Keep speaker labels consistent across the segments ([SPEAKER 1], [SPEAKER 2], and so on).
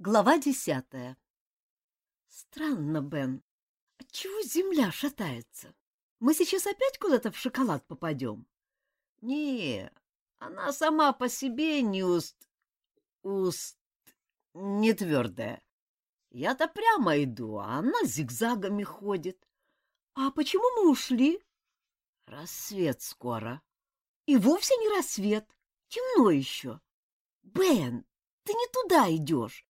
[SPEAKER 1] Глава десятая. Странно, Бен. Отчего земля шатается? Мы сейчас опять куда-то в шоколад попадем? Не, она сама по себе не уст... уст... не твердая. Я-то прямо иду, а она зигзагами ходит. А почему мы ушли? Рассвет скоро. И вовсе не рассвет. Темно еще. Бен, ты не туда идешь.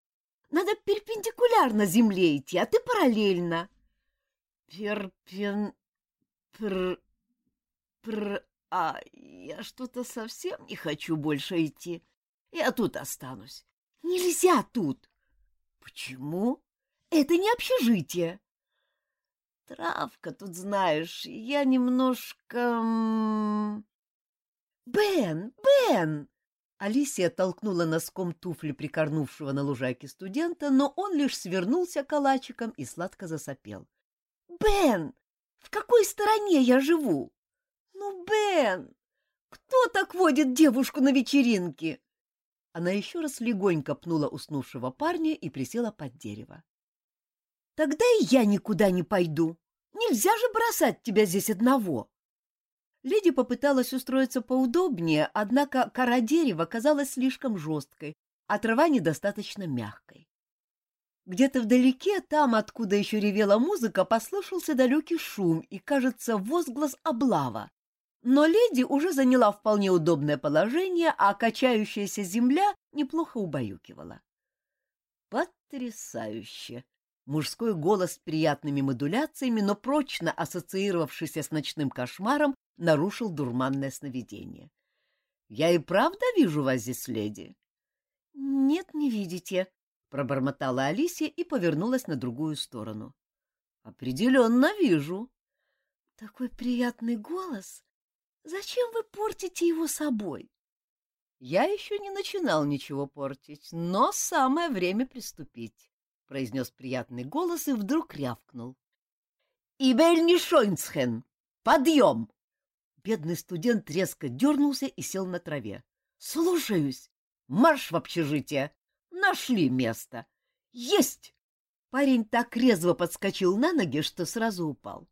[SPEAKER 1] Надо перпендикулярно земле идти, а ты параллельно. Перпен... Пр... Пр... А, я что-то совсем не хочу больше идти. Я тут останусь. Нельзя тут. Почему? Это не общежитие. Травка тут, знаешь, я немножко... Бен, Бен! Алисия толкнула носком туфли прикорнувшего на лужайке студента, но он лишь свернулся калачиком и сладко засопел. «Бен, в какой стороне я живу?» «Ну, Бен, кто так водит девушку на вечеринке?» Она еще раз легонько пнула уснувшего парня и присела под дерево. «Тогда и я никуда не пойду. Нельзя же бросать тебя здесь одного!» Леди попыталась устроиться поудобнее, однако кора дерева казалась слишком жесткой, а трава недостаточно мягкой. Где-то вдалеке, там, откуда еще ревела музыка, послышался далекий шум и, кажется, возглас облава. Но леди уже заняла вполне удобное положение, а качающаяся земля неплохо убаюкивала. «Потрясающе!» Мужской голос с приятными модуляциями, но прочно ассоциировавшийся с ночным кошмаром, нарушил дурманное сновидение. — Я и правда вижу вас здесь, леди? — Нет, не видите, — пробормотала Алисия и повернулась на другую сторону. — Определенно вижу. — Такой приятный голос. Зачем вы портите его собой? — Я еще не начинал ничего портить, но самое время приступить, — произнес приятный голос и вдруг рявкнул. — Ибельни Шойнцхен, подъем! Бедный студент резко дернулся и сел на траве. — Слушаюсь! Марш в общежитие! Нашли место! Есть! Парень так резво подскочил на ноги, что сразу упал.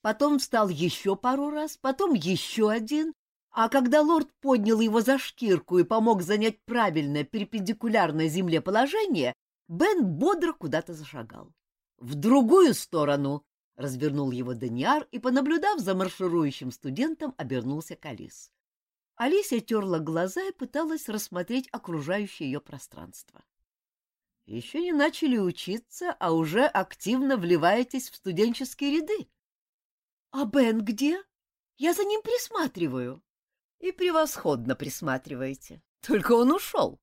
[SPEAKER 1] Потом встал еще пару раз, потом еще один, а когда лорд поднял его за шкирку и помог занять правильное перпендикулярное земле положение, Бен бодро куда-то зашагал. — В другую сторону! — развернул его Даниар и, понаблюдав за марширующим студентом, обернулся к Алис. Алисия терла глаза и пыталась рассмотреть окружающее ее пространство. — Еще не начали учиться, а уже активно вливаетесь в студенческие ряды. — А Бен где? Я за ним присматриваю. — И превосходно присматриваете. Только он ушел.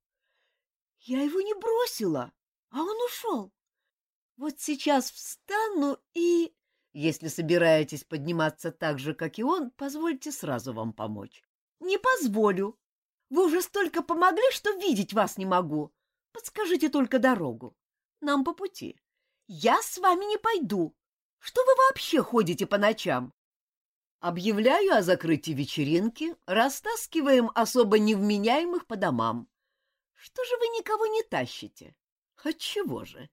[SPEAKER 1] — Я его не бросила, а он ушел. Вот сейчас встану и... Если собираетесь подниматься так же, как и он, позвольте сразу вам помочь. — Не позволю. Вы уже столько помогли, что видеть вас не могу. Подскажите только дорогу. Нам по пути. Я с вами не пойду. Что вы вообще ходите по ночам? Объявляю о закрытии вечеринки, растаскиваем особо невменяемых по домам. Что же вы никого не тащите? Отчего же?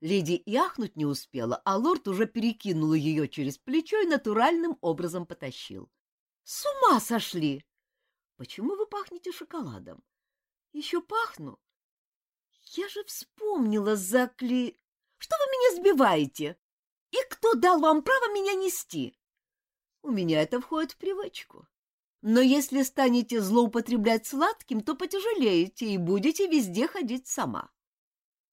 [SPEAKER 1] Леди и ахнуть не успела, а лорд уже перекинул ее через плечо и натуральным образом потащил. — С ума сошли! — Почему вы пахнете шоколадом? — Еще пахну. — Я же вспомнила закли... Что вы меня сбиваете? И кто дал вам право меня нести? У меня это входит в привычку. Но если станете злоупотреблять сладким, то потяжелеете и будете везде ходить сама.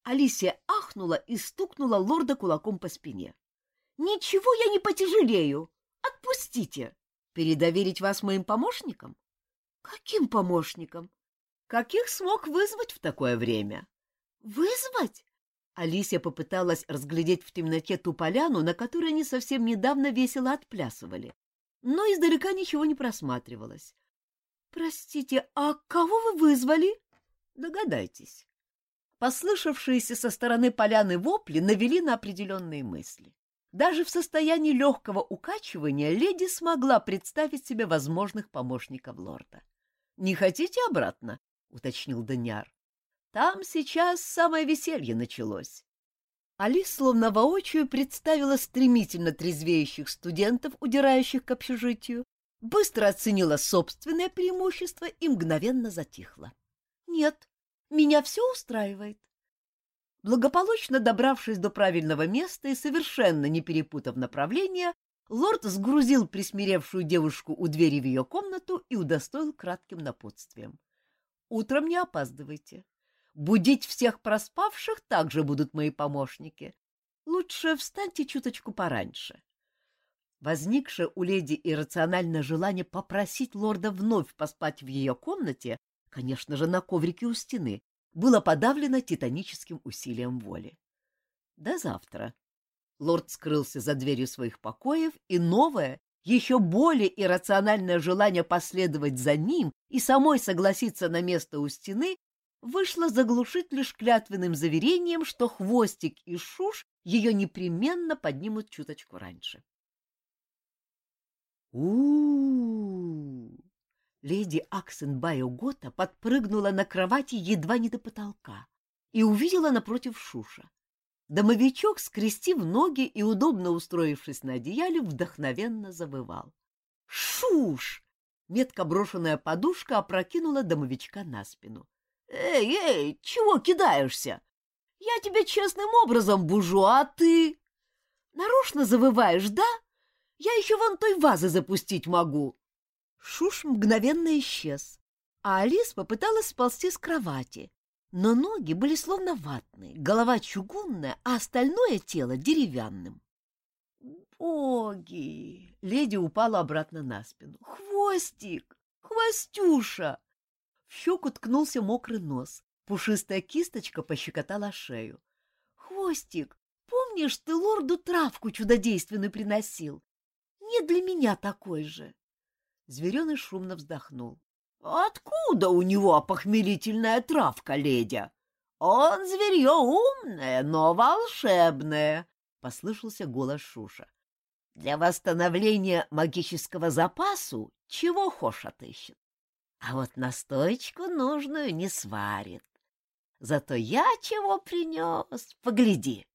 [SPEAKER 1] Алисия ахнула и стукнула лорда кулаком по спине. — Ничего я не потяжелею! Отпустите! Передоверить вас моим помощникам? — Каким помощникам? — Каких смог вызвать в такое время? — Вызвать? Алисия попыталась разглядеть в темноте ту поляну, на которой они совсем недавно весело отплясывали, но издалека ничего не просматривалось. — Простите, а кого вы вызвали? — Догадайтесь. Послышавшиеся со стороны поляны вопли навели на определенные мысли. Даже в состоянии легкого укачивания леди смогла представить себе возможных помощников лорда. — Не хотите обратно? — уточнил Даниар. — Там сейчас самое веселье началось. Алис словно воочию представила стремительно трезвеющих студентов, удирающих к общежитию, быстро оценила собственное преимущество и мгновенно затихла. «Нет, меня все устраивает». Благополучно добравшись до правильного места и совершенно не перепутав направление, лорд сгрузил присмиревшую девушку у двери в ее комнату и удостоил кратким напутствием. «Утром не опаздывайте. Будить всех проспавших также будут мои помощники. Лучше встаньте чуточку пораньше. Возникшее у леди иррациональное желание попросить лорда вновь поспать в ее комнате, конечно же, на коврике у стены, было подавлено титаническим усилием воли. До завтра. Лорд скрылся за дверью своих покоев, и новое, еще более иррациональное желание последовать за ним и самой согласиться на место у стены вышло заглушить лишь клятвенным заверением, что хвостик и шуш ее непременно поднимут чуточку раньше. у у Леди Аксенбайо Гота подпрыгнула на кровати едва не до потолка и увидела напротив Шуша. Домовичок, скрестив ноги и удобно устроившись на одеяле, вдохновенно завывал. «Шуш!» Метко брошенная подушка опрокинула домовичка на спину. «Эй, эй, чего кидаешься? Я тебя честным образом бужу, а ты...» «Нарочно завываешь, да? Я еще вон той вазы запустить могу». Шуш мгновенно исчез, а Алис попыталась сползти с кровати, но ноги были словно ватные, голова чугунная, а остальное тело деревянным. «Боги!» — леди упала обратно на спину. «Хвостик! Хвостюша!» В щеку ткнулся мокрый нос. Пушистая кисточка пощекотала шею. — Хвостик, помнишь, ты лорду травку чудодейственную приносил? Не для меня такой же. Звереный шумно вздохнул. — Откуда у него опохмелительная травка, ледя? Он зверье умное, но волшебное, — послышался голос Шуша. — Для восстановления магического запасу чего хошь отыщет а вот настоечку нужную не сварит. Зато я чего принес, погляди.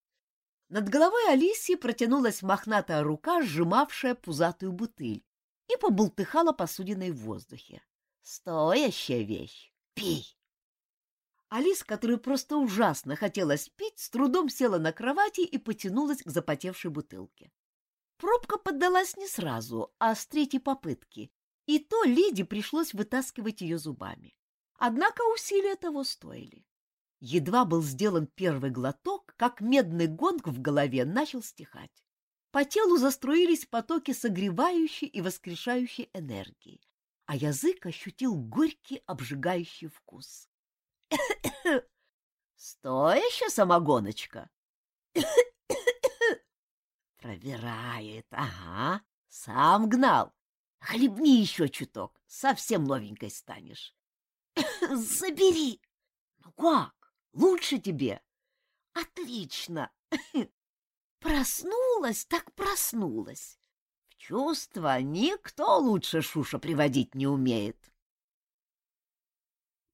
[SPEAKER 1] Над головой Алисии протянулась мохнатая рука, сжимавшая пузатую бутыль, и побултыхала посудиной в воздухе. Стоящая вещь. Пей. Алис, которой просто ужасно хотелось пить, с трудом села на кровати и потянулась к запотевшей бутылке. Пробка поддалась не сразу, а с третьей попытки, и то леди пришлось вытаскивать ее зубами. Однако усилия того стоили. Едва был сделан первый глоток, как медный гонг в голове начал стихать. По телу заструились потоки согревающей и воскрешающей энергии, а язык ощутил горький обжигающий вкус. «Стоящая самогоночка!» «Проверяет, ага, сам гнал. Хлебни еще чуток, совсем новенькой станешь. Забери. Ну как? Лучше тебе? Отлично. Проснулась, так проснулась. В чувство никто лучше Шуша приводить не умеет.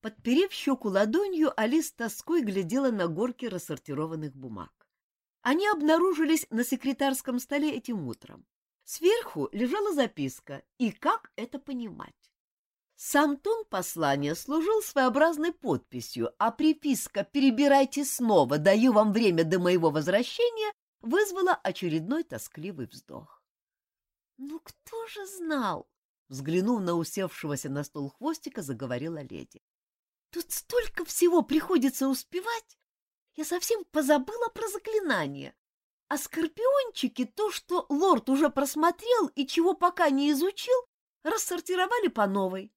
[SPEAKER 1] Подперев щеку ладонью, Алис тоской глядела на горки рассортированных бумаг. Они обнаружились на секретарском столе этим утром. Сверху лежала записка, и как это понимать? Сам тон послания служил своеобразной подписью, а приписка «Перебирайте снова, даю вам время до моего возвращения» вызвала очередной тоскливый вздох. «Ну кто же знал?» — взглянув на усевшегося на стол хвостика, заговорила леди. «Тут столько всего приходится успевать! Я совсем позабыла про заклинание. А скорпиончики то, что лорд уже просмотрел и чего пока не изучил, рассортировали по новой.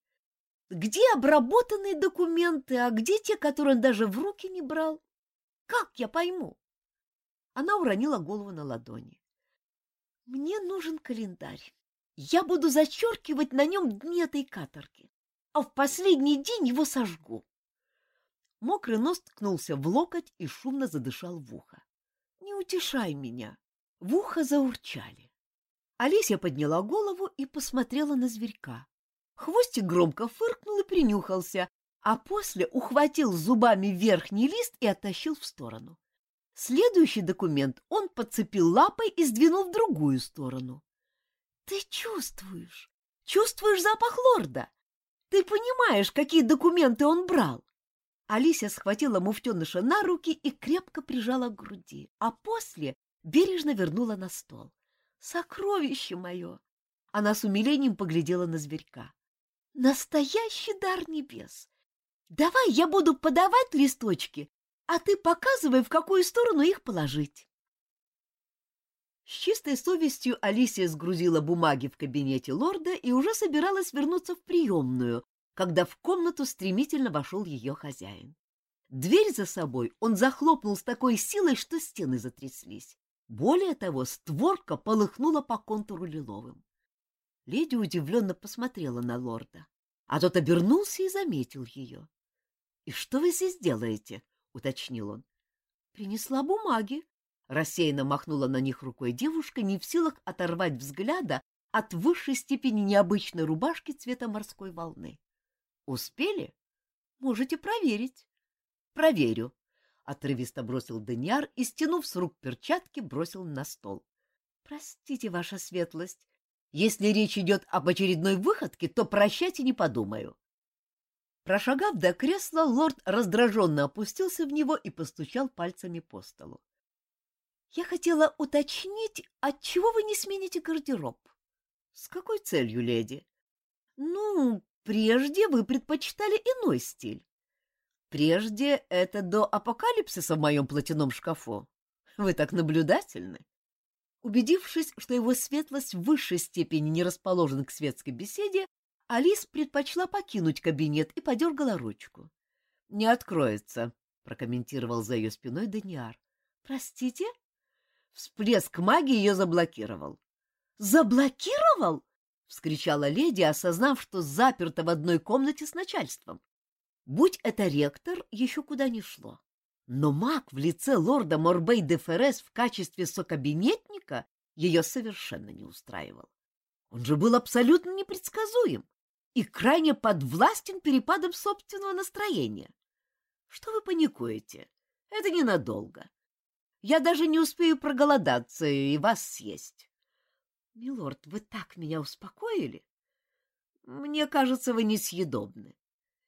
[SPEAKER 1] Где обработанные документы, а где те, которые он даже в руки не брал? Как я пойму? Она уронила голову на ладони. Мне нужен календарь. Я буду зачеркивать на нем дни этой каторги, а в последний день его сожгу. Мокрый нос ткнулся в локоть и шумно задышал в ухо. Не утешай меня. В ухо заурчали. Алисия подняла голову и посмотрела на зверька. Хвостик громко фыркнул и принюхался, а после ухватил зубами верхний лист и оттащил в сторону. Следующий документ он подцепил лапой и сдвинул в другую сторону. — Ты чувствуешь, чувствуешь запах лорда. Ты понимаешь, какие документы он брал. Алисия схватила муфтеныша на руки и крепко прижала к груди, а после бережно вернула на стол. «Сокровище мое!» Она с умилением поглядела на зверька. «Настоящий дар небес! Давай я буду подавать листочки, а ты показывай, в какую сторону их положить». С чистой совестью Алисия сгрузила бумаги в кабинете лорда и уже собиралась вернуться в приемную, когда в комнату стремительно вошел ее хозяин. Дверь за собой он захлопнул с такой силой, что стены затряслись. Более того, створка полыхнула по контуру лиловым. Леди удивленно посмотрела на лорда, а тот обернулся и заметил ее. — И что вы здесь делаете? — уточнил он. — Принесла бумаги. Рассеянно махнула на них рукой девушка, не в силах оторвать взгляда от высшей степени необычной рубашки цвета морской волны. Успели? Можете проверить. Проверю. Отрывисто бросил Даниар и, стянув с рук перчатки, бросил на стол. Простите, ваша светлость. Если речь идет об очередной выходке, то прощать и не подумаю. Прошагав до кресла, лорд раздраженно опустился в него и постучал пальцами по столу. — Я хотела уточнить, отчего вы не смените гардероб? — С какой целью, леди? — Ну, Прежде вы предпочитали иной стиль. Прежде это до апокалипсиса в моем платяном шкафу. Вы так наблюдательны. Убедившись, что его светлость в высшей степени не расположен к светской беседе, Алис предпочла покинуть кабинет и подергала ручку. — Не откроется, — прокомментировал за ее спиной Даниар. — Простите? Всплеск магии ее заблокировал. — Заблокировал? — вскричала леди, осознав, что заперта в одной комнате с начальством. Будь это ректор, еще куда ни шло. Но маг в лице лорда Морбей де Феррес в качестве сокабинетника ее совершенно не устраивал. Он же был абсолютно непредсказуем и крайне подвластен перепадам собственного настроения. Что вы паникуете? Это ненадолго. Я даже не успею проголодаться и вас съесть. Милорд, вы так меня успокоили. Мне кажется, вы несъедобны.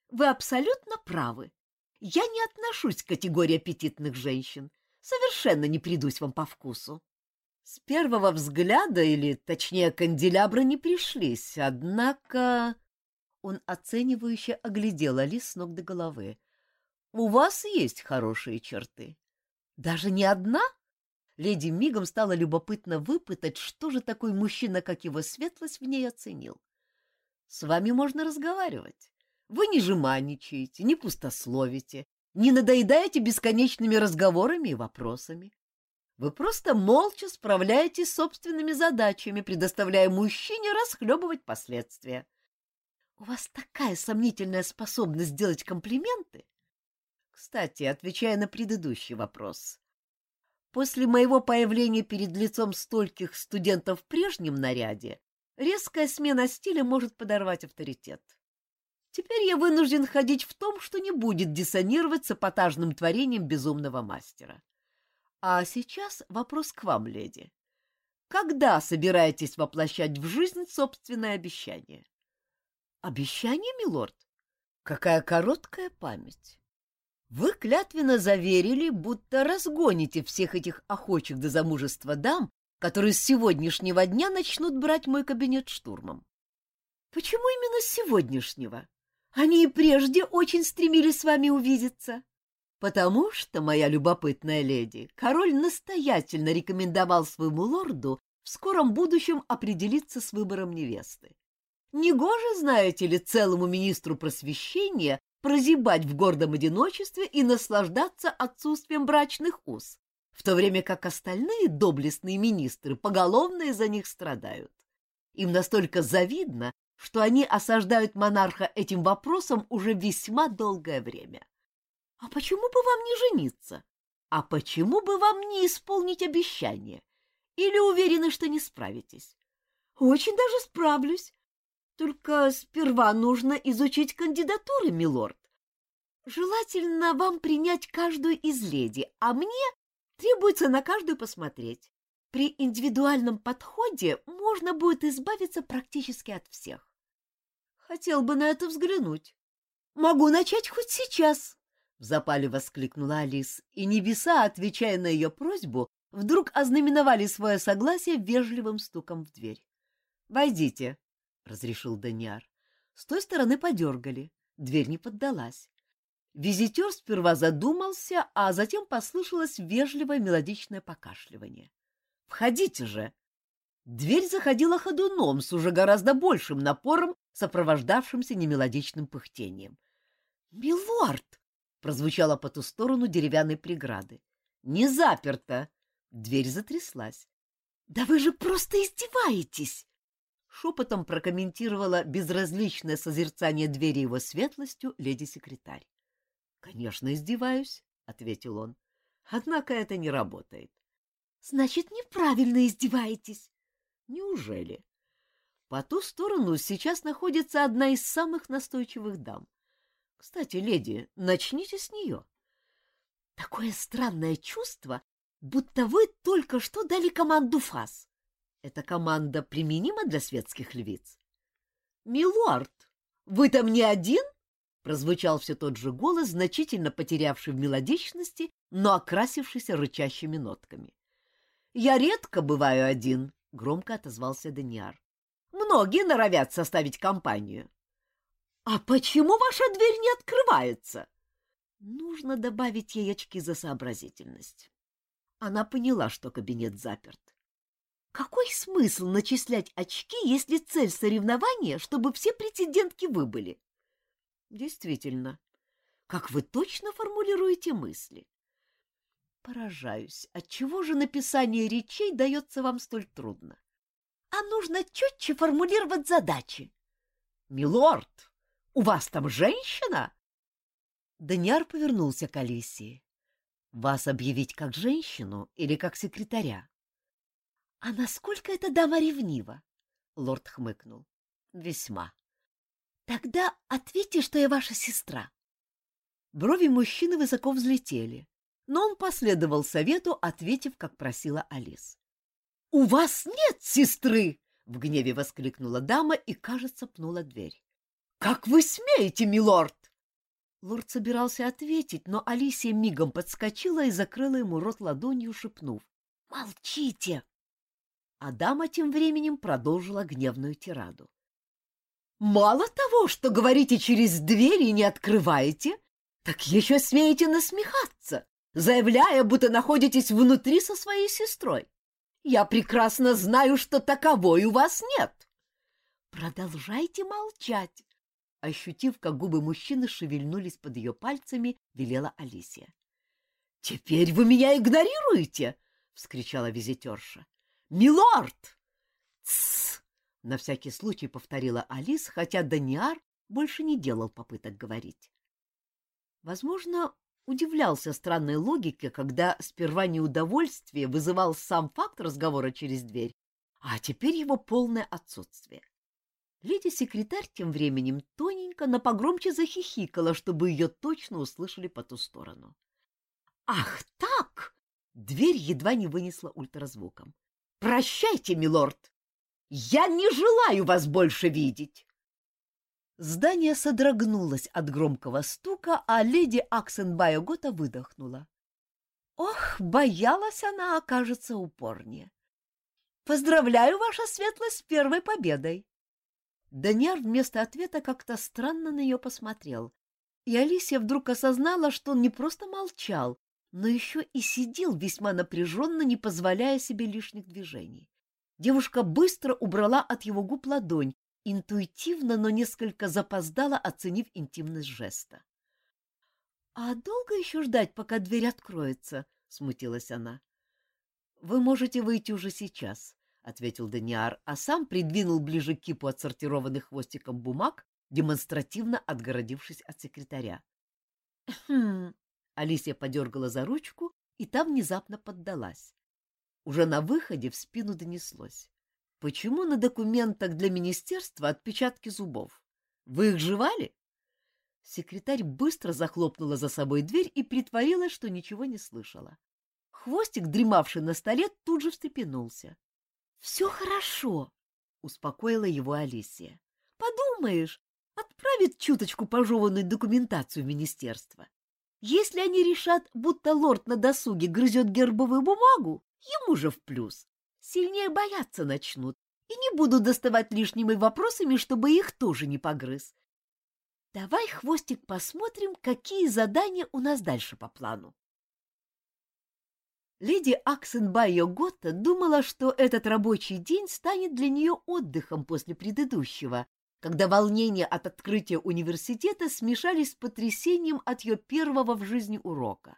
[SPEAKER 1] Вы абсолютно правы. Я не отношусь к категории аппетитных женщин. Совершенно не придусь вам по вкусу. С первого взгляда, или, точнее, канделябры не пришлись, однако... Он оценивающе оглядел Алис с ног до головы. У вас есть хорошие черты. Даже не одна? — Леди мигом стало любопытно выпытать, что же такой мужчина, как его светлость, в ней оценил. С вами можно разговаривать. Вы не жеманничаете, не пустословите, не надоедаете бесконечными разговорами и вопросами. Вы просто молча справляетесь с собственными задачами, предоставляя мужчине расхлебывать последствия. У вас такая сомнительная способность делать комплименты. Кстати, отвечая на предыдущий вопрос, После моего появления перед лицом стольких студентов в прежнем наряде резкая смена стиля может подорвать авторитет. Теперь я вынужден ходить в том, что не будет диссонировать с эпатажным творением безумного мастера. А сейчас вопрос к вам, леди. Когда собираетесь воплощать в жизнь собственное обещание? Обещание, милорд? Какая короткая память. Вы клятвенно заверили, будто разгоните всех этих охочих до замужества дам, которые с сегодняшнего дня начнут брать мой кабинет штурмом. Почему именно с сегодняшнего? Они и прежде очень стремились с вами увидеться. Потому что, моя любопытная леди, король настоятельно рекомендовал своему лорду в скором будущем определиться с выбором невесты. Негоже, знаете ли, целому министру просвещения прозябать в гордом одиночестве и наслаждаться отсутствием брачных уз, в то время как остальные доблестные министры поголовно из-за них страдают. Им настолько завидно, что они осаждают монарха этим вопросом уже весьма долгое время. А почему бы вам не жениться? А почему бы вам не исполнить обещание? Или уверены, что не справитесь? Очень даже справлюсь. Только сперва нужно изучить кандидатуры, милорд. Желательно вам принять каждую из леди, а мне требуется на каждую посмотреть. При индивидуальном подходе можно будет избавиться практически от всех. Хотел бы на это взглянуть. Могу начать хоть сейчас, — в запале воскликнула Алис, и небеса, отвечая на ее просьбу, вдруг ознаменовали свое согласие вежливым стуком в дверь. — Войдите, — разрешил Даниар. С той стороны подергали, дверь не поддалась. Визитер сперва задумался, а затем послышалось вежливое мелодичное покашливание. «Входите же!» Дверь заходила ходуном с уже гораздо большим напором, сопровождавшимся немелодичным пыхтением. «Милорд!» — прозвучало по ту сторону деревянной преграды. «Не заперто!» Дверь затряслась. «Да вы же просто издеваетесь!» Шепотом прокомментировала безразличное созерцание двери его светлостью леди-секретарь. Конечно, издеваюсь, ответил он. Однако это не работает. Значит, неправильно издеваетесь. Неужели? По ту сторону сейчас находится одна из самых настойчивых дам. Кстати, леди, начните с нее. Такое странное чувство, будто вы только что дали команду фас. Эта команда применима для светских львиц? Милорд, вы там не один? Прозвучал все тот же голос, значительно потерявший в мелодичности, но окрасившийся рычащими нотками. «Я редко бываю один», — громко отозвался Даниар. «Многие норовят составить компанию». «А почему ваша дверь не открывается?» Нужно добавить ей очки за сообразительность. Она поняла, что кабинет заперт. Какой смысл начислять очки, если цель соревнования, чтобы все претендентки выбыли? Действительно, как вы точно формулируете мысли? Поражаюсь, отчего же написание речей дается вам столь трудно? А нужно четче формулировать задачи. Милорд, у вас там женщина? Даниар повернулся к Алисии. Вас объявить как женщину или как секретаря? А насколько эта дама ревнива? Лорд хмыкнул. Весьма. Тогда ответьте, что я ваша сестра. Брови мужчины высоко взлетели, но он последовал совету, ответив, как просила Алис. — У вас нет сестры! — в гневе воскликнула дама и, кажется, пнула дверь. — Как вы смеете, милорд! Лорд собирался ответить, но Алисия мигом подскочила и закрыла ему рот ладонью, шепнув. — Молчите! А дама тем временем продолжила гневную тираду. Мало того, что говорите через дверь и не открываете, так еще смеете насмехаться, заявляя, будто находитесь внутри со своей сестрой. Я прекрасно знаю, что таковой у вас нет. Продолжайте молчать. Ощутив, как губы мужчины шевельнулись под ее пальцами, велела Алисия. — Теперь вы меня игнорируете? — вскричала визитерша. — Милорд! — Тссс! На всякий случай повторила Алис, хотя Даниар больше не делал попыток говорить. Возможно, удивлялся странной логике, когда сперва неудовольствие вызывал сам факт разговора через дверь, а теперь его полное отсутствие. Леди-секретарь тем временем тоненько, но погромче захихикала, чтобы ее точно услышали по ту сторону. «Ах так!» Дверь едва не вынесла ультразвуком. «Прощайте, милорд! Я не желаю вас больше видеть!» Здание содрогнулось от громкого стука, а леди Аксенбайо Гота выдохнула. Ох, боялась она окажется упорнее. Поздравляю, ваша светлость, с первой победой. Даниар вместо ответа как-то странно на нее посмотрел, и Алисия вдруг осознала, что он не просто молчал, но еще и сидел весьма напряженно, не позволяя себе лишних движений. Девушка быстро убрала от его губ ладонь, интуитивно, но несколько запоздала, оценив интимность жеста. — А долго еще ждать, пока дверь откроется? — смутилась она. — Вы можете выйти уже сейчас, — ответил Даниар, а сам придвинул ближе кипу отсортированных хвостиком бумаг, демонстративно отгородившись от секретаря. «Хм...» — Алисия подергала за ручку, и та внезапно поддалась. Уже на выходе в спину донеслось. Почему на документах для министерства отпечатки зубов? Вы их жевали? Секретарь быстро захлопнула за собой дверь и притворилась, что ничего не слышала. Хвостик, дремавший на столе, тут же встрепенулся. — Все хорошо, — успокоила его Алисия. — Подумаешь, отправит чуточку пожеванную документацию в министерство. Если они решат, будто лорд на досуге грызет гербовую бумагу, ему же в плюс. Сильнее бояться начнут и не будут доставать лишними вопросами, чтобы их тоже не погрыз. Давай, Хвостик, посмотрим, какие задания у нас дальше по плану. Леди Аксенбайо Готта думала, что этот рабочий день станет для нее отдыхом после предыдущего, когда волнения от открытия университета смешались с потрясением от ее первого в жизни урока.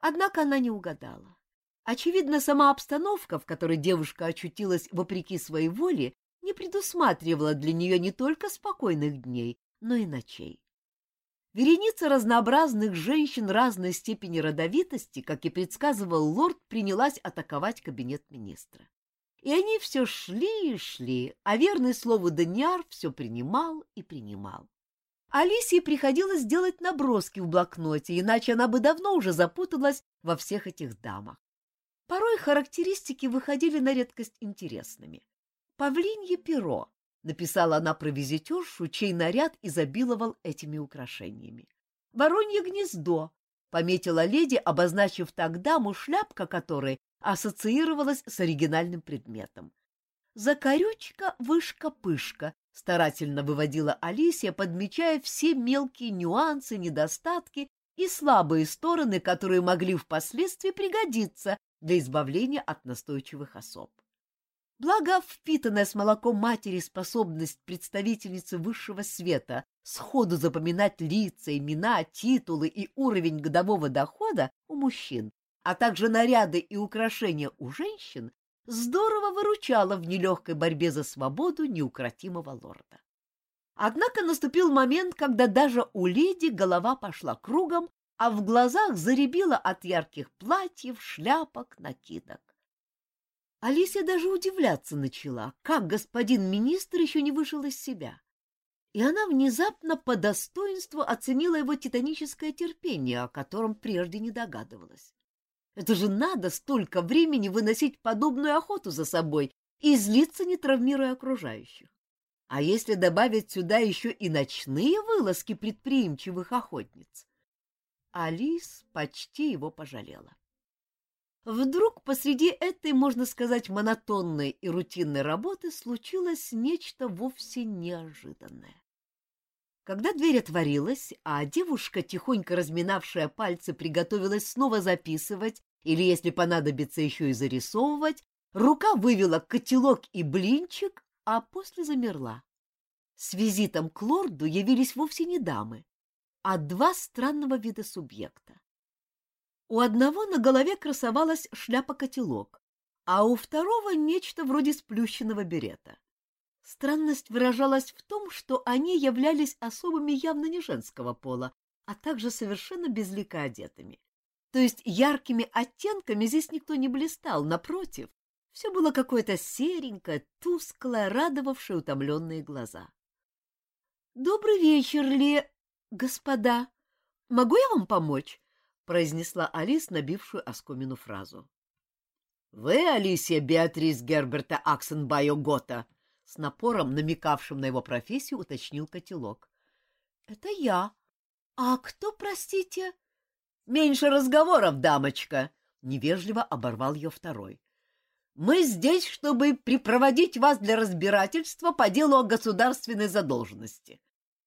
[SPEAKER 1] Однако она не угадала. Очевидно, сама обстановка, в которой девушка очутилась вопреки своей воле, не предусматривала для нее не только спокойных дней, но и ночей. Вереница разнообразных женщин разной степени родовитости, как и предсказывал лорд, принялась атаковать кабинет министра. И они все шли и шли, а верный слову Даниар все принимал и принимал. Алисии приходилось делать наброски в блокноте, иначе она бы давно уже запуталась во всех этих дамах. Порой характеристики выходили на редкость интересными. «Павлинье перо», — написала она про визитершу, чей наряд изобиловал этими украшениями. «Воронье гнездо», — пометила леди, обозначив так даму, шляпка которой ассоциировалась с оригинальным предметом. «Закорючка, вышка, пышка», — старательно выводила Алисия, подмечая все мелкие нюансы, недостатки и слабые стороны, которые могли впоследствии пригодиться для избавления от настойчивых особ. Благо, впитанная с молоком матери способность представительницы высшего света сходу запоминать лица, имена, титулы и уровень годового дохода у мужчин а также наряды и украшения у женщин, здорово выручала в нелегкой борьбе за свободу неукротимого лорда. Однако наступил момент, когда даже у леди голова пошла кругом, а в глазах заребило от ярких платьев, шляпок, накидок. Алисия даже удивляться начала, как господин министр еще не вышел из себя. И она внезапно по достоинству оценила его титаническое терпение, о котором прежде не догадывалась. Это же надо столько времени выносить подобную охоту за собой и злиться, не травмируя окружающих. А если добавить сюда еще и ночные вылазки предприимчивых охотниц? Алис почти его пожалела. Вдруг посреди этой, можно сказать, монотонной и рутинной работы случилось нечто вовсе неожиданное. Когда дверь отворилась, а девушка, тихонько разминавшая пальцы, приготовилась снова записывать или, если понадобится, еще и зарисовывать, рука вывела котелок и блинчик, а после замерла. С визитом к лорду явились вовсе не дамы, а два странного вида субъекта. У одного на голове красовалась шляпа-котелок, а у второго нечто вроде сплющенного берета. Странность выражалась в том, что они являлись особыми явно не женского пола, а также совершенно безлико одетыми. То есть яркими оттенками здесь никто не блистал, напротив, все было какое-то серенькое, тусклое, радовавшее утомленные глаза. — Добрый вечер, Ле... господа. Могу я вам помочь? — произнесла Алис, набившую оскомину фразу. — Вы, Алисия Беатрис Герберта Аксенбайо Гота? — с напором, намекавшим на его профессию, уточнил котелок. — Это я. А кто, простите? — Меньше разговоров, дамочка, невежливо оборвал ее второй. Мы здесь, чтобы припроводить вас для разбирательства по делу о государственной задолженности.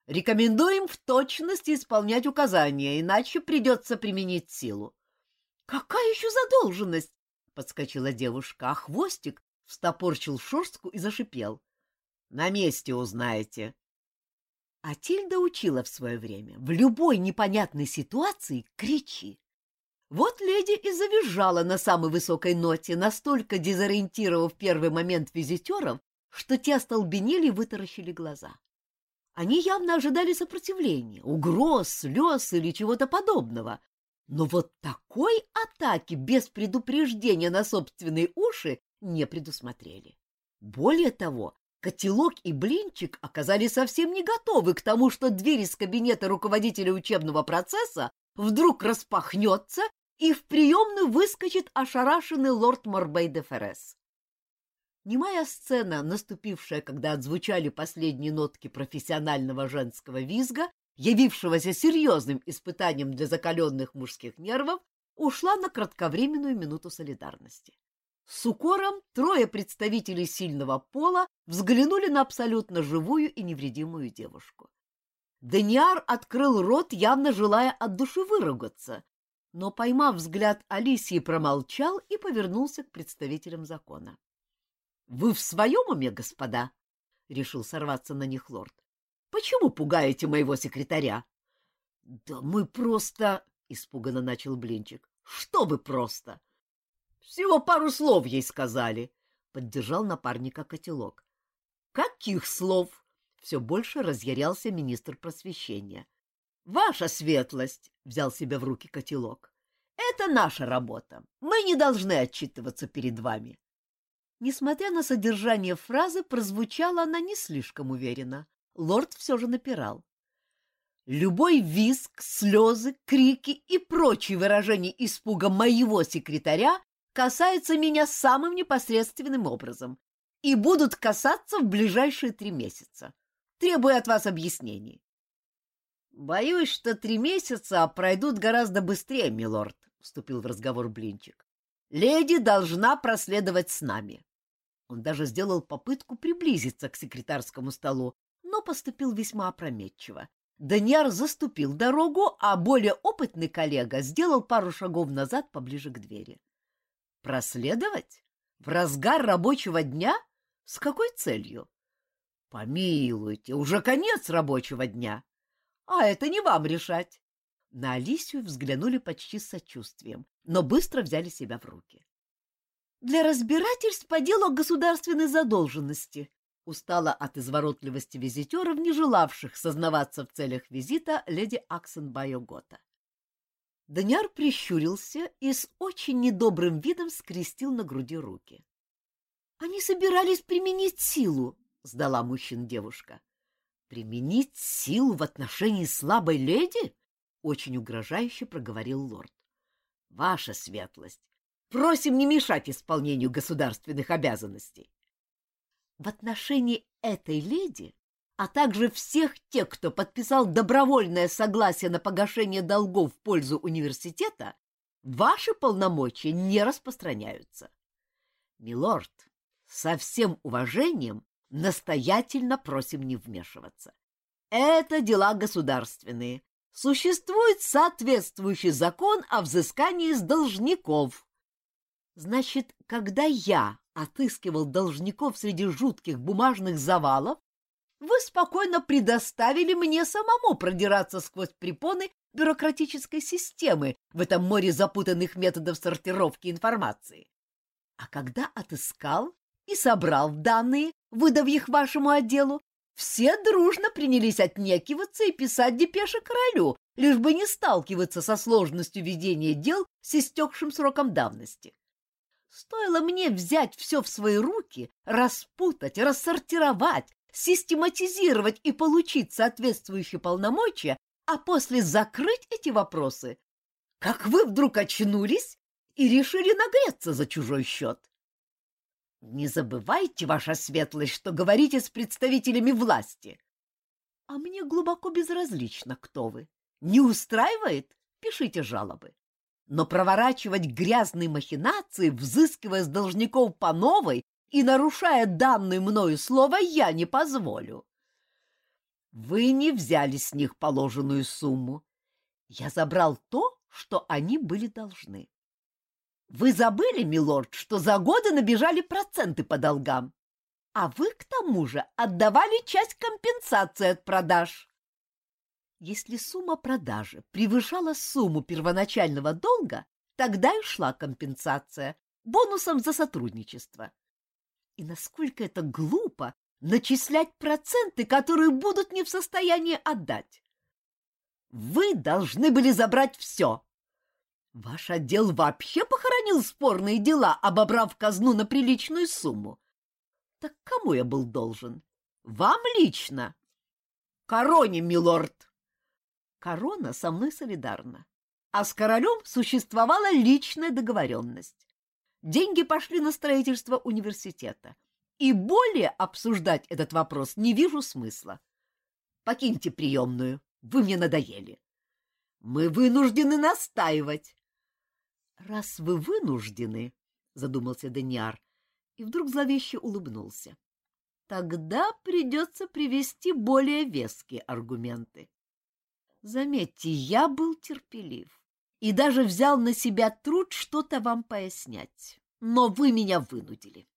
[SPEAKER 1] Рекомендуем в точности исполнять указания, иначе придется применить силу. — Какая еще задолженность? — подскочила девушка, а хвостик встопорчил шерстку и зашипел. — На месте узнаете. А Тильда учила в свое время. В любой непонятной ситуации кричи. Вот леди и завизжала на самой высокой ноте, настолько дезориентировав первый момент визитеров, что те остолбенели и вытаращили глаза. Они явно ожидали сопротивления, угроз, слез или чего-то подобного. Но вот такой атаки без предупреждения на собственные уши не предусмотрели. Более того, Котелок и блинчик оказались совсем не готовы к тому, что дверь из кабинета руководителя учебного процесса вдруг распахнется, и в приемную выскочит ошарашенный лорд Морбей де Феррес. Немая сцена, наступившая, когда отзвучали последние нотки профессионального женского визга, явившегося серьезным испытанием для закаленных мужских нервов, ушла на кратковременную минуту солидарности. С укором трое представителей сильного пола взглянули на абсолютно живую и невредимую девушку. Даниар открыл рот, явно желая от души выругаться, но, поймав взгляд Алисии, промолчал и повернулся к представителям закона. — Вы в своем уме, господа? — решил сорваться на них лорд. — Почему пугаете моего секретаря? — Да мы просто... — испуганно начал Блинчик. — Что вы просто? — всего пару слов ей сказали, — поддержал напарника котелок. — Каких слов? — все больше разъярялся министр просвещения. — Ваша светлость, — взял себя в руки котелок, — это наша работа. Мы не должны отчитываться перед вами. Несмотря на содержание фразы, прозвучала она не слишком уверенно. Лорд все же напирал. Любой визг, слезы, крики и прочие выражения испуга моего секретаря касаются меня самым непосредственным образом и будут касаться в ближайшие три месяца. Требую от вас объяснений. Боюсь, что три месяца пройдут гораздо быстрее, милорд, вступил в разговор Блинчик. Леди должна проследовать с нами. Он даже сделал попытку приблизиться к секретарскому столу, но поступил весьма опрометчиво. Даниар заступил дорогу, а более опытный коллега сделал пару шагов назад поближе к двери. Проследовать? В разгар рабочего дня? С какой целью? Помилуйте, уже конец рабочего дня. А это не вам решать. На Алисию взглянули почти с сочувствием, но быстро взяли себя в руки. Для разбирательств по делу о государственной задолженности устала от изворотливости визитеров, не желавших сознаваться в целях визита леди Аксен Байогота. Даниар прищурился и с очень недобрым видом скрестил на груди руки. — Они собирались применить силу, — сдала мужчин девушка. — Применить силу в отношении слабой леди? — очень угрожающе проговорил лорд. — Ваша светлость, просим не мешать исполнению государственных обязанностей. В отношении этой леди а также всех тех, кто подписал добровольное согласие на погашение долгов в пользу университета, ваши полномочия не распространяются. Милорд, со всем уважением настоятельно просим не вмешиваться. Это дела государственные. Существует соответствующий закон о взыскании с должников. Значит, когда я отыскивал должников среди жутких бумажных завалов, вы спокойно предоставили мне самому продираться сквозь препоны бюрократической системы в этом море запутанных методов сортировки информации. А когда отыскал и собрал данные, выдав их вашему отделу, все дружно принялись отнекиваться и писать депеши королю, лишь бы не сталкиваться со сложностью ведения дел с истекшим сроком давности. Стоило мне взять все в свои руки, распутать, рассортировать, систематизировать и получить соответствующие полномочия, а после закрыть эти вопросы, как вы вдруг очнулись и решили нагреться за чужой счет. Не забывайте, ваша светлость, что говорите с представителями власти. А мне глубоко безразлично, кто вы. Не устраивает? Пишите жалобы. Но проворачивать грязные махинации, взыскивая с должников по новой, и, нарушая данное мною слово, я не позволю. Вы не взяли с них положенную сумму. Я забрал то, что они были должны. Вы забыли, милорд, что за годы набежали проценты по долгам, а вы, к тому же, отдавали часть компенсации от продаж. Если сумма продажи превышала сумму первоначального долга, тогда и шла компенсация бонусом за сотрудничество. И насколько это глупо начислять проценты, которые будут не в состоянии отдать. Вы должны были забрать все. Ваш отдел вообще похоронил спорные дела, обобрав казну на приличную сумму. Так кому я был должен? Вам лично? Короне, милорд. Корона со мной солидарна. А с королем существовала личная договоренность. Деньги пошли на строительство университета. И более обсуждать этот вопрос не вижу смысла. Покиньте приемную, вы мне надоели. Мы вынуждены настаивать. Раз вы вынуждены, задумался Даниар, и вдруг зловеще улыбнулся. Тогда придется привести более веские аргументы. Заметьте, я был терпелив и даже взял на себя труд что-то вам пояснять. Но вы меня вынудили.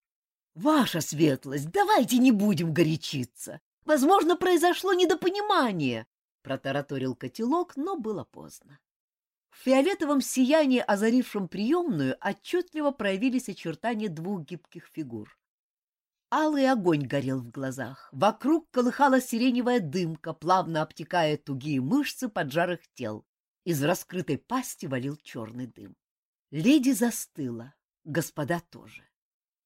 [SPEAKER 1] Ваша светлость, давайте не будем горячиться. Возможно, произошло недопонимание, протараторил котелок, но было поздно. В фиолетовом сиянии, озарившем приемную, отчетливо проявились очертания двух гибких фигур. Алый огонь горел в глазах, вокруг колыхалась сиреневая дымка, плавно обтекая тугие мышцы поджарых тел. Из раскрытой пасти валил черный дым. Леди застыла, господа тоже.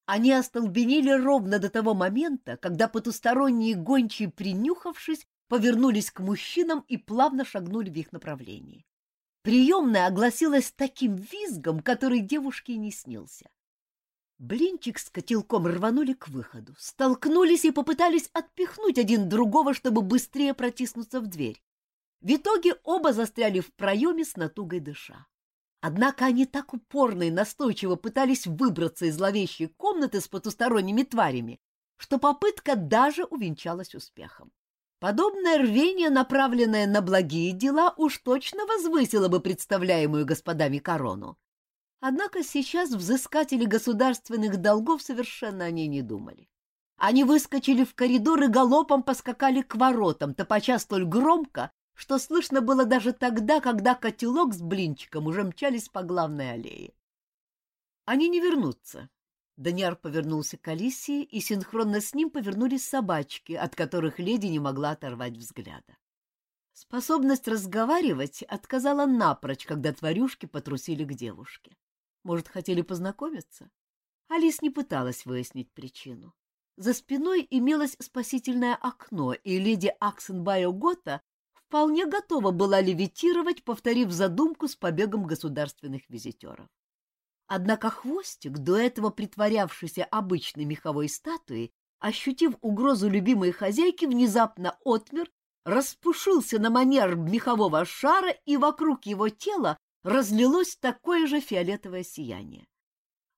[SPEAKER 1] Они остолбенели ровно до того момента, когда потусторонние гончие, принюхавшись, повернулись к мужчинам и плавно шагнули в их направлении. Приемная огласилась таким визгом, который девушке не снился. Блинчик с котелком рванули к выходу, столкнулись и попытались отпихнуть один другого, чтобы быстрее протиснуться в дверь. В итоге оба застряли в проеме с натугой дыша. Однако они так упорно и настойчиво пытались выбраться из зловещей комнаты с потусторонними тварями, что попытка даже увенчалась успехом. Подобное рвение, направленное на благие дела, уж точно возвысило бы представляемую господами корону. Однако сейчас взыскатели государственных долгов совершенно о ней не думали. Они выскочили в коридор и галопом поскакали к воротам, топача столь громко, что слышно было даже тогда, когда котелок с блинчиком уже мчались по главной аллее. Они не вернутся. Даниар повернулся к Алисии, и синхронно с ним повернулись собачки, от которых леди не могла оторвать взгляда. Способность разговаривать отказала напрочь, когда тварюшки потрусили к девушке. Может, хотели познакомиться? Алис не пыталась выяснить причину. За спиной имелось спасительное окно, и леди Аксенбайо Гота вполне готова была левитировать, повторив задумку с побегом государственных визитеров. Однако хвостик, до этого притворявшийся обычной меховой статуей, ощутив угрозу любимой хозяйки, внезапно отмер, распушился на манер мехового шара, и вокруг его тела разлилось такое же фиолетовое сияние.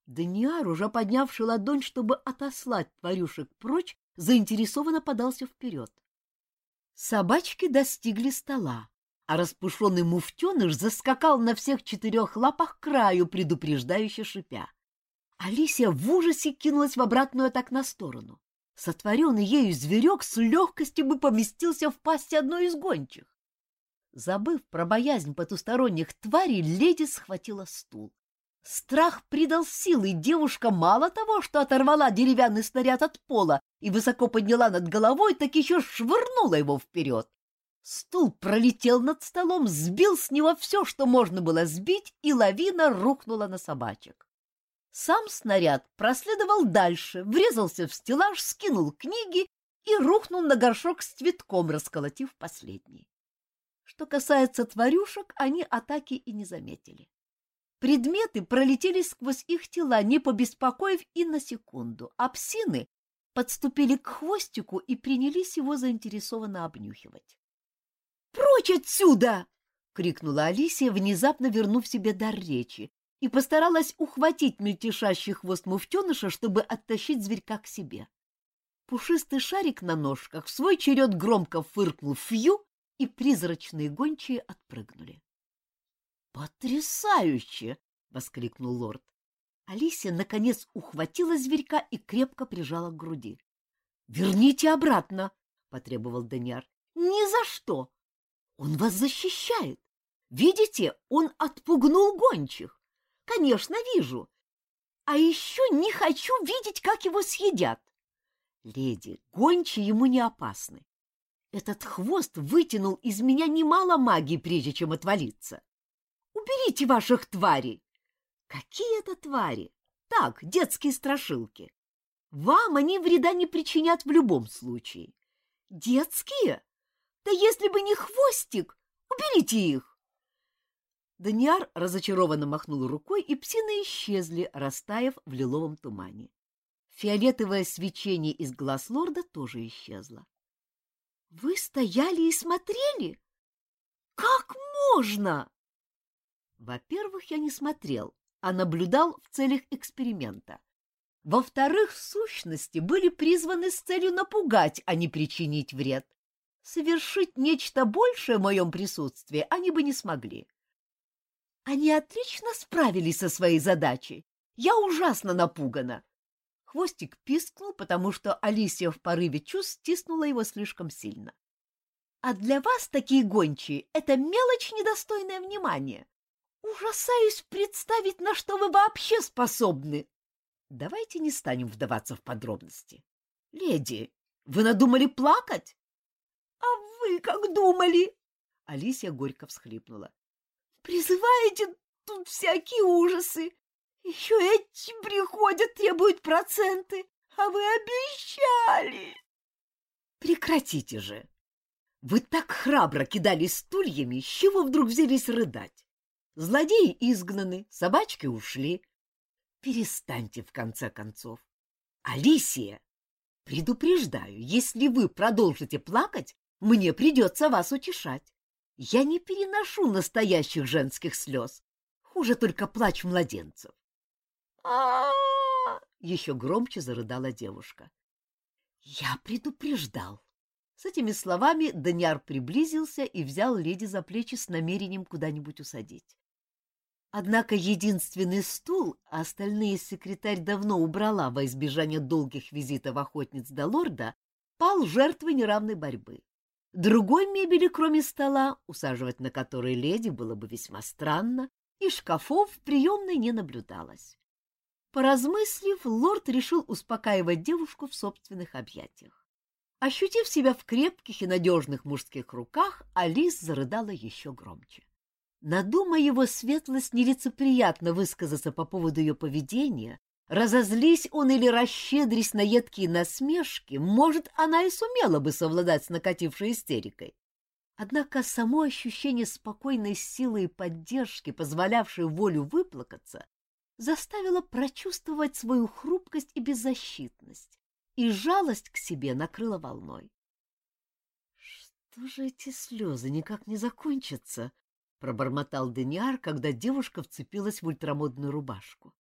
[SPEAKER 1] Даниар, уже поднявший ладонь, чтобы отослать тварюшек прочь, заинтересованно подался вперед. Собачки достигли стола, а распушенный муфтеныш заскакал на всех четырех лапах к краю, предупреждающе шипя. Алисия в ужасе кинулась в обратную так на сторону. Сотворенный ею зверек с легкостью бы поместился в пасти одной из гончих. Забыв про боязнь потусторонних тварей, леди схватила стул. Страх придал силы, и девушка мало того, что оторвала деревянный снаряд от пола и высоко подняла над головой, так еще швырнула его вперед. Стул пролетел над столом, сбил с него все, что можно было сбить, и лавина рухнула на собачек. Сам снаряд проследовал дальше, врезался в стеллаж, скинул книги и рухнул на горшок с цветком, расколотив последний. Что касается тварюшек, они атаки и не заметили. Предметы пролетели сквозь их тела, не побеспокоив и на секунду, а псины подступили к хвостику и принялись его заинтересованно обнюхивать. «Прочь отсюда!» — крикнула Алисия, внезапно вернув себе дар речи, и постаралась ухватить мельтешащий хвост муфтеныша, чтобы оттащить зверька к себе. Пушистый шарик на ножках в свой черед громко фыркнул «фью», и призрачные гончие отпрыгнули. «Потрясающе!» — воскликнул лорд. Алисия, наконец, ухватила зверька и крепко прижала к груди. «Верните обратно!» — потребовал Даниар. «Ни за что! Он вас защищает! Видите, он отпугнул гончих! Конечно, вижу! А еще не хочу видеть, как его съедят! Леди, гончие ему не опасны. Этот хвост вытянул из меня немало магии, прежде чем отвалиться. Уберите ваших тварей! Какие это твари? Так, детские страшилки. Вам они вреда не причинят в любом случае. Детские? Да если бы не хвостик, уберите их. Даниар разочарованно махнул рукой, и псины исчезли, растаяв в лиловом тумане. Фиолетовое свечение из глаз лорда тоже исчезло. — Вы стояли и смотрели? Как можно? Во-первых, я не смотрел, а наблюдал в целях эксперимента. Во-вторых, сущности, были призваны с целью напугать, а не причинить вред. Совершить нечто большее в моем присутствии они бы не смогли. Они отлично справились со своей задачей. Я ужасно напугана. Хвостик пискнул, потому что Алисия в порыве чувств стиснула его слишком сильно. А для вас такие гончие — это мелочь, недостойное внимания. Ужасаюсь представить, на что вы вообще способны. Давайте не станем вдаваться в подробности. Леди, вы надумали плакать? А вы как думали? Алисия горько всхлипнула. Призываете тут всякие ужасы. Еще эти приходят, требуют проценты, а вы обещали. Прекратите же. Вы так храбро кидались стульями, с чего вдруг взялись рыдать? Злодеи изгнаны, собачки ушли. Перестаньте, в конце концов. Алисия, предупреждаю, если вы продолжите плакать, мне придется вас утешать. Я не переношу настоящих женских слез. Хуже только плач младенцев. а Еще громче зарыдала девушка. Я предупреждал. С этими словами Даниар приблизился и взял леди за плечи с намерением куда-нибудь усадить. Однако единственный стул, а остальные секретарь давно убрала во избежание долгих визитов охотниц до лорда, пал жертвой неравной борьбы. Другой мебели, кроме стола, усаживать на который леди было бы весьма странно, и шкафов в приемной не наблюдалось. Поразмыслив, лорд решил успокаивать девушку в собственных объятиях. Ощутив себя в крепких и надежных мужских руках, Алис зарыдала еще громче. Надумая его светлость нелицеприятно высказаться по поводу ее поведения, разозлись он или расщедрись на едкие насмешки, может, она и сумела бы совладать с накатившей истерикой. Однако само ощущение спокойной силы и поддержки, позволявшей волю выплакаться, заставило прочувствовать свою хрупкость и беззащитность, и жалость к себе накрыла волной. — Что же эти слезы никак не закончатся? — пробормотал Дениар, когда девушка вцепилась в ультрамодную рубашку.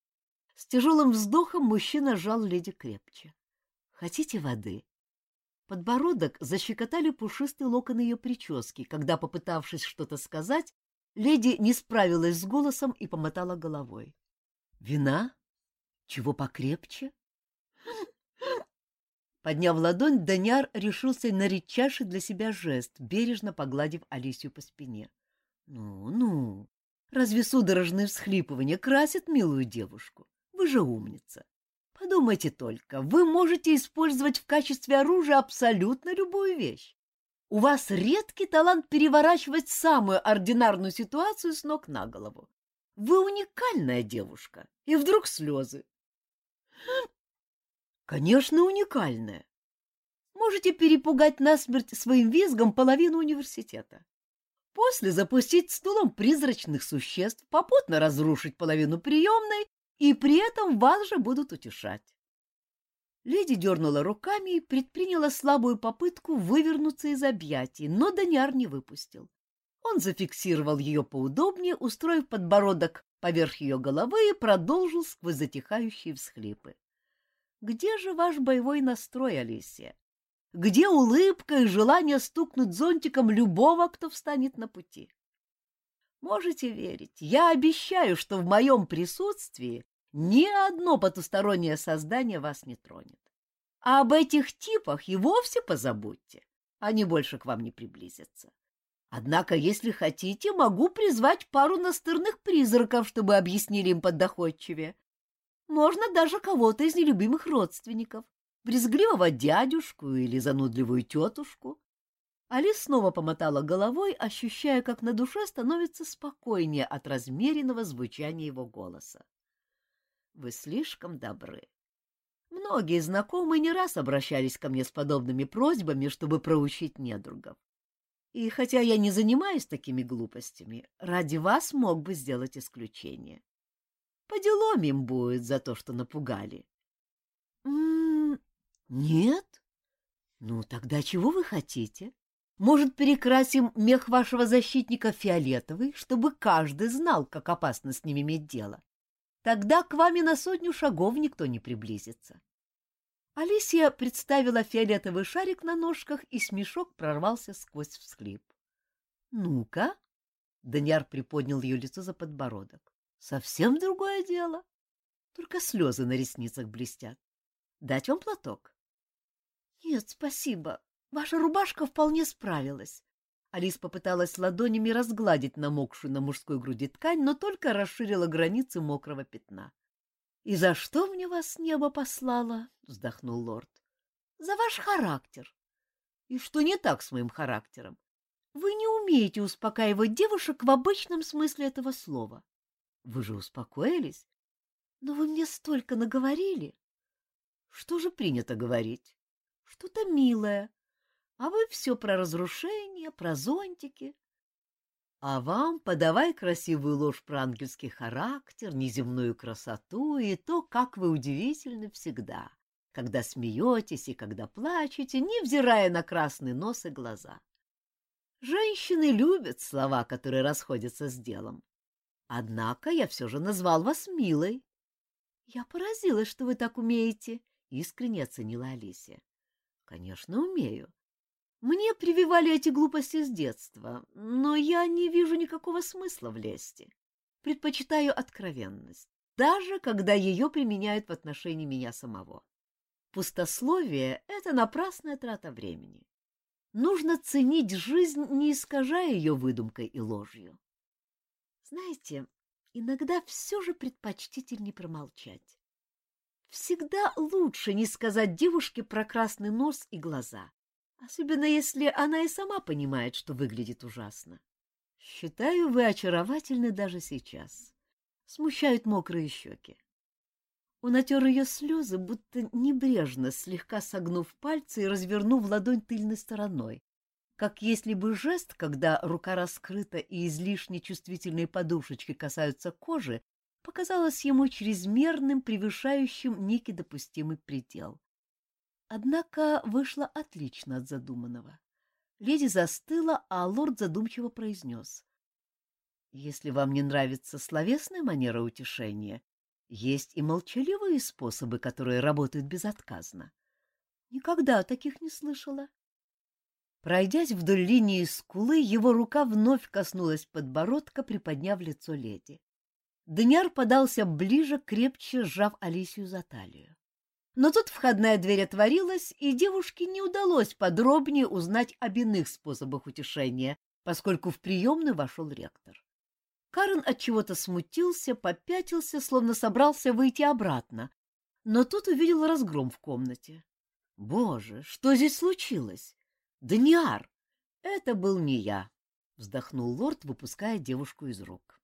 [SPEAKER 1] С тяжелым вздохом мужчина сжал леди крепче. — Хотите воды? Подбородок защекотали пушистые локоны ее прически, когда, попытавшись что-то сказать, леди не справилась с голосом и помотала головой. — Вина? Чего покрепче? Подняв ладонь, Даняр решился на редчайший для себя жест, бережно погладив Алисию по спине. «Ну, ну, разве судорожные всхлипывания красят милую девушку? Вы же умница. Подумайте только, вы можете использовать в качестве оружия абсолютно любую вещь. У вас редкий талант переворачивать самую ординарную ситуацию с ног на голову. Вы уникальная девушка. И вдруг слезы. Конечно, уникальная. Можете перепугать насмерть своим визгом половину университета. После запустить стулом призрачных существ, попутно разрушить половину приемной, и при этом вас же будут утешать. Леди дернула руками и предприняла слабую попытку вывернуться из объятий, но Даниар не выпустил. Он зафиксировал ее поудобнее, устроив подбородок поверх ее головы и продолжил сквозь затихающие всхлипы. Где же ваш боевой настрой, Алисия? Где улыбка и желание стукнуть зонтиком любого, кто встанет на пути? Можете верить, я обещаю, что в моем присутствии ни одно потустороннее создание вас не тронет. А об этих типах и вовсе позабудьте, они больше к вам не приблизятся. Однако, если хотите, могу призвать пару настырных призраков, чтобы объяснили им подоходчивее, можно даже кого-то из нелюбимых родственников, брезгливого дядюшку или занудливую тетушку. Алис снова помотала головой, ощущая, как на душе становится спокойнее от размеренного звучания его голоса. — Вы слишком добры. Многие знакомые не раз обращались ко мне с подобными просьбами, чтобы проучить недругов. И хотя я не занимаюсь такими глупостями, ради вас мог бы сделать исключение. По делам им будет за то, что напугали. Нет? Ну, тогда чего вы хотите? Может, перекрасим мех вашего защитника фиолетовый, чтобы каждый знал, как опасно с ним иметь дело? Тогда к вами на сотню шагов никто не приблизится. Алисия представила фиолетовый шарик на ножках, и смешок прорвался сквозь всхлип. — Ну-ка! — Даниар приподнял ее лицо за подбородок. — Совсем другое дело. Только слезы на ресницах блестят. Дать вам платок? — Нет, спасибо. Ваша рубашка вполне справилась. Алис попыталась ладонями разгладить намокшую на мужской груди ткань, но только расширила границы мокрого пятна. — И за что мне вас небо послало? — вздохнул лорд. — За ваш характер. И что не так с моим характером? Вы не умеете успокаивать девушек в обычном смысле этого слова. Вы же успокоились? Но вы мне столько наговорили. Что же принято говорить? Что-то милое. А вы все про разрушение, про зонтики. А вам подавай красивую ложь про ангельский характер, неземную красоту и то, как вы удивительны всегда, когда смеетесь и когда плачете, невзирая на красный нос и глаза. Женщины любят слова, которые расходятся с делом. Однако я все же назвал вас милой. — Я поразилась, что вы так умеете, — искренне оценила Алисия. — Конечно, умею. Мне прививали эти глупости с детства, но я не вижу никакого смысла в лести. Предпочитаю откровенность, даже когда ее применяют в отношении меня самого. Пустословие — это напрасная трата времени. Нужно ценить жизнь, не искажая ее выдумкой и ложью. Знаете, иногда все же предпочтительнее промолчать. Всегда лучше не сказать девушке про красный нос и глаза, Особенно если она и сама понимает, что выглядит ужасно. Считаю, вы очаровательны даже сейчас. Смущают мокрые щеки. Он отер ее слезы, будто небрежно, слегка согнув пальцы и развернув ладонь тыльной стороной, как если бы жест, когда рука раскрыта и излишне чувствительные подушечки касаются кожи, показалось ему чрезмерным, превышающим некий допустимый предел. Однако вышло отлично от задуманного. Леди застыла, а лорд задумчиво произнес. — Если вам не нравится словесная манера утешения, есть и молчаливые способы, которые работают безотказно. Никогда таких не слышала. Пройдясь вдоль линии скулы, его рука вновь коснулась подбородка, приподняв лицо леди. Дняр подался ближе, крепче сжав Алисию за талию. Но тут входная дверь отворилась, и девушке не удалось подробнее узнать об иных способах утешения, поскольку в приемную вошел ректор. Карен от чего-то смутился, попятился, словно собрался выйти обратно, но тут увидел разгром в комнате. Боже, что здесь случилось? Даниар! Это был не я, вздохнул лорд, выпуская девушку из рук.